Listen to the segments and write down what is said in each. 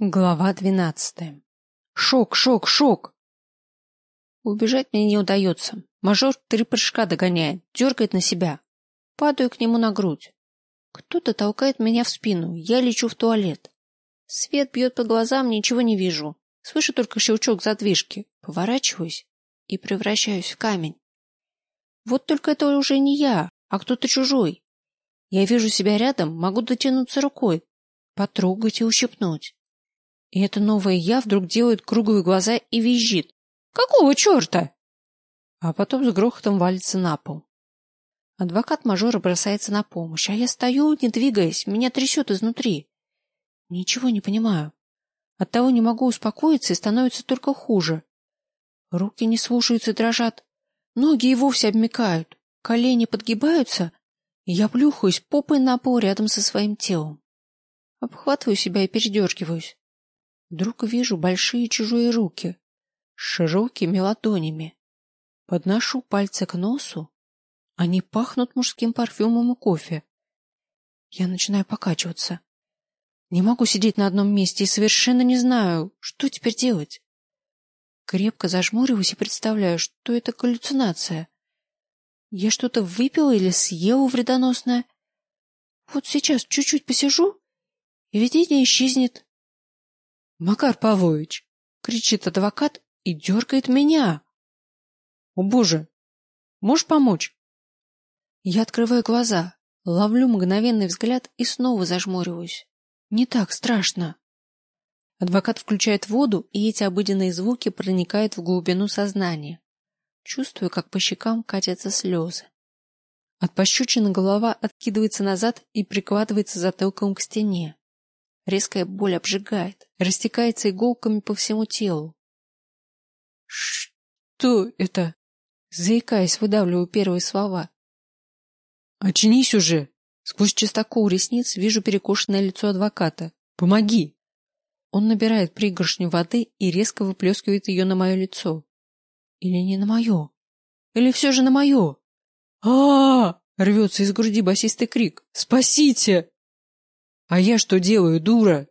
Глава двенадцатая. Шок, шок, шок! Убежать мне не удается. Мажор три прыжка догоняет, дергает на себя. Падаю к нему на грудь. Кто-то толкает меня в спину, я лечу в туалет. Свет бьет по глазам, ничего не вижу. Слышу только щелчок задвижки. Поворачиваюсь и превращаюсь в камень. Вот только это уже не я, а кто-то чужой. Я вижу себя рядом, могу дотянуться рукой, потрогать и ущипнуть. И это новое я вдруг делает круглые глаза и визжит. «Какого черта?» А потом с грохотом валится на пол. Адвокат мажора бросается на помощь, а я стою, не двигаясь, меня трясет изнутри. Ничего не понимаю. Оттого не могу успокоиться и становится только хуже. Руки не слушаются и дрожат. Ноги и вовсе обмякают. Колени подгибаются, и я плюхаюсь попой на пол рядом со своим телом. Обхватываю себя и передергиваюсь. Вдруг вижу большие чужие руки с широкими ладонями. Подношу пальцы к носу. Они пахнут мужским парфюмом и кофе. Я начинаю покачиваться. Не могу сидеть на одном месте и совершенно не знаю, что теперь делать. Крепко зажмуриваюсь и представляю, что это галлюцинация. Я что-то выпила или съела вредоносное. Вот сейчас чуть-чуть посижу, и видение исчезнет. Макар Павлович! кричит адвокат и дергает меня. О боже! Можешь помочь? Я открываю глаза, ловлю мгновенный взгляд и снова зажмуриваюсь. Не так страшно. Адвокат включает воду, и эти обыденные звуки проникают в глубину сознания. Чувствую, как по щекам катятся слезы. От пощечины голова откидывается назад и прикладывается затылком к стене. Резкая боль обжигает, растекается иголками по всему телу. Что это? Заикаясь, выдавливаю первые слова. Очнись уже! Сквозь чистокол ресниц вижу перекошенное лицо адвоката. Помоги! Он набирает пригоршню воды и резко выплескивает ее на мое лицо. Или не на мое? Или все же на мое? а, -а, -а Рвется из груди басистый крик. «Спасите!» А я что делаю, дура?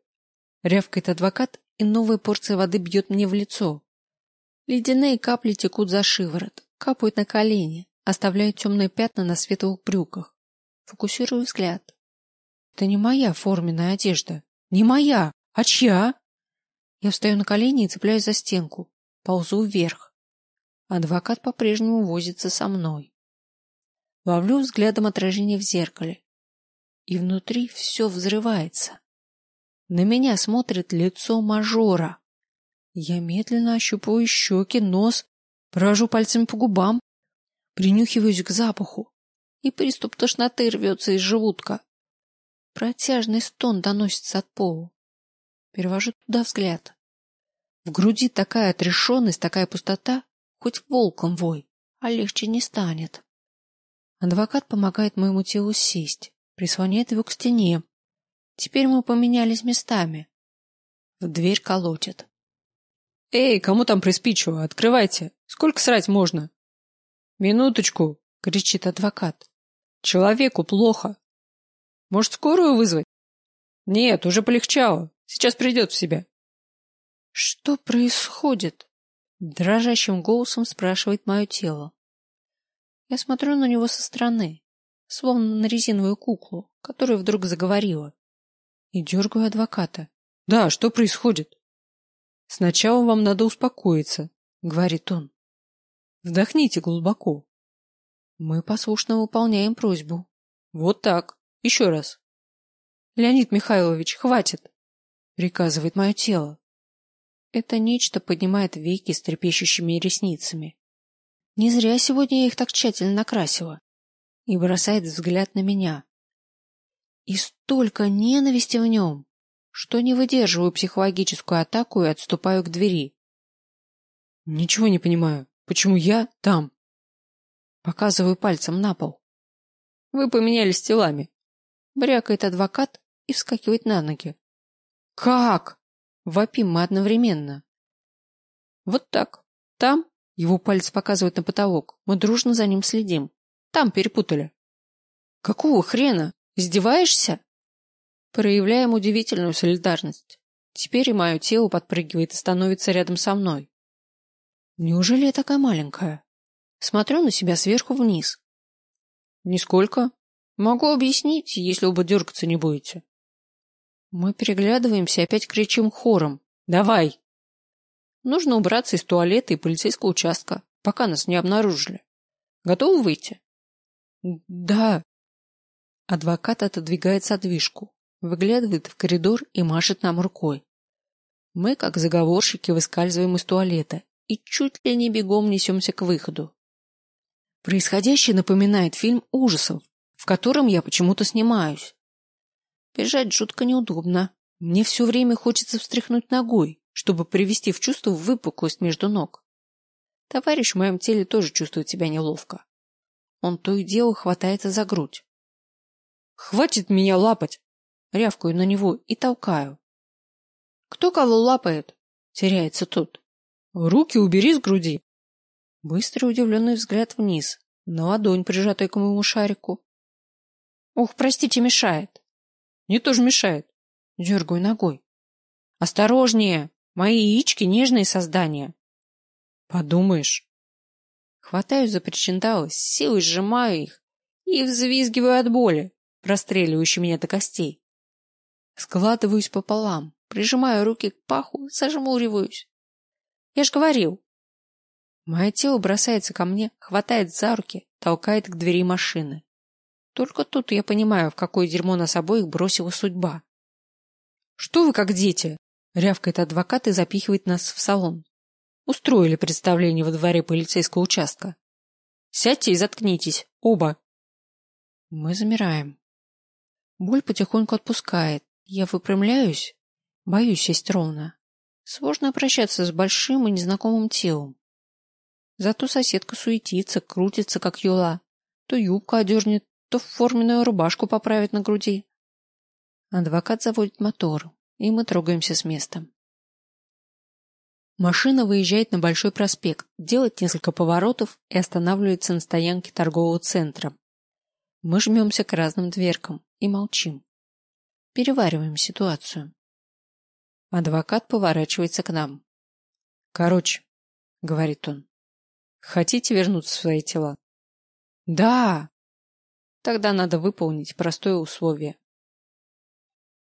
Рявкает адвокат, и новая порция воды бьет мне в лицо. Ледяные капли текут за шиворот, капают на колени, оставляя темные пятна на светлых брюках. Фокусирую взгляд. Это не моя форменная одежда. Не моя. А чья? Я встаю на колени и цепляюсь за стенку. Ползу вверх. Адвокат по-прежнему возится со мной. Ловлю взглядом отражение в зеркале и внутри все взрывается. На меня смотрит лицо мажора. Я медленно ощупываю щеки, нос, провожу пальцами по губам, принюхиваюсь к запаху, и приступ тошноты рвется из желудка. Протяжный стон доносится от пола. Перевожу туда взгляд. В груди такая отрешенность, такая пустота, хоть волком вой, а легче не станет. Адвокат помогает моему телу сесть прислоняет его к стене. Теперь мы поменялись местами. В дверь колотит. Эй, кому там приспичило? Открывайте. Сколько срать можно? Минуточку, кричит адвокат. Человеку плохо. Может, скорую вызвать? Нет, уже полегчало. Сейчас придет в себя. Что происходит? Дрожащим голосом спрашивает мое тело. Я смотрю на него со стороны словно на резиновую куклу, которая вдруг заговорила. И дергаю адвоката. Да, что происходит? Сначала вам надо успокоиться, говорит он. Вдохните глубоко. Мы послушно выполняем просьбу. Вот так. Еще раз. Леонид Михайлович, хватит, приказывает мое тело. Это нечто поднимает веки с трепещущими ресницами. Не зря сегодня я их так тщательно накрасила и бросает взгляд на меня. И столько ненависти в нем, что не выдерживаю психологическую атаку и отступаю к двери. Ничего не понимаю. Почему я там? Показываю пальцем на пол. Вы поменялись телами. Брякает адвокат и вскакивает на ноги. Как? Вопим мы одновременно. Вот так. Там его палец показывает на потолок. Мы дружно за ним следим. Там перепутали. Какого хрена? Издеваешься? Проявляем удивительную солидарность. Теперь и мое тело подпрыгивает и становится рядом со мной. Неужели я такая маленькая? Смотрю на себя сверху вниз. Нисколько. Могу объяснить, если оба дергаться не будете. Мы переглядываемся и опять кричим хором. Давай! Нужно убраться из туалета и полицейского участка, пока нас не обнаружили. Готовы выйти? Да. Адвокат отодвигает задвижку, выглядывает в коридор и машет нам рукой. Мы, как заговорщики, выскальзываем из туалета и чуть ли не бегом несемся к выходу. Происходящее напоминает фильм ужасов, в котором я почему-то снимаюсь. Бежать жутко неудобно. Мне все время хочется встряхнуть ногой, чтобы привести в чувство выпуклость между ног. Товарищ в моем теле тоже чувствует себя неловко. Он то и дело хватается за грудь. «Хватит меня лапать!» Рявкаю на него и толкаю. «Кто кого лапает?» Теряется тот. «Руки убери с груди!» Быстрый удивленный взгляд вниз, на ладонь, прижатую к моему шарику. «Ох, простите, мешает!» «Не тоже мешает!» Дергаю ногой. «Осторожнее! Мои яички — нежные создания!» «Подумаешь!» Хватаю за причиндалы, с силой сжимаю их и взвизгиваю от боли, простреливающей меня до костей. Складываюсь пополам, прижимаю руки к паху, зажмуриваюсь. Я ж говорил. Мое тело бросается ко мне, хватает за руки, толкает к двери машины. Только тут я понимаю, в какое дерьмо нас обоих бросила судьба. «Что вы как дети?» — рявкает адвокат и запихивает нас в салон. Устроили представление во дворе полицейского участка. Сядьте и заткнитесь, оба. Мы замираем. Боль потихоньку отпускает. Я выпрямляюсь, боюсь сесть ровно. Сложно обращаться с большим и незнакомым телом. Зато соседка суетится, крутится, как юла. То юбка одернет, то форменную рубашку поправит на груди. Адвокат заводит мотор, и мы трогаемся с места. Машина выезжает на Большой проспект, делает несколько поворотов и останавливается на стоянке торгового центра. Мы жмемся к разным дверкам и молчим. Перевариваем ситуацию. Адвокат поворачивается к нам. «Короче», — говорит он, — «хотите вернуться в свои тела?» «Да!» «Тогда надо выполнить простое условие.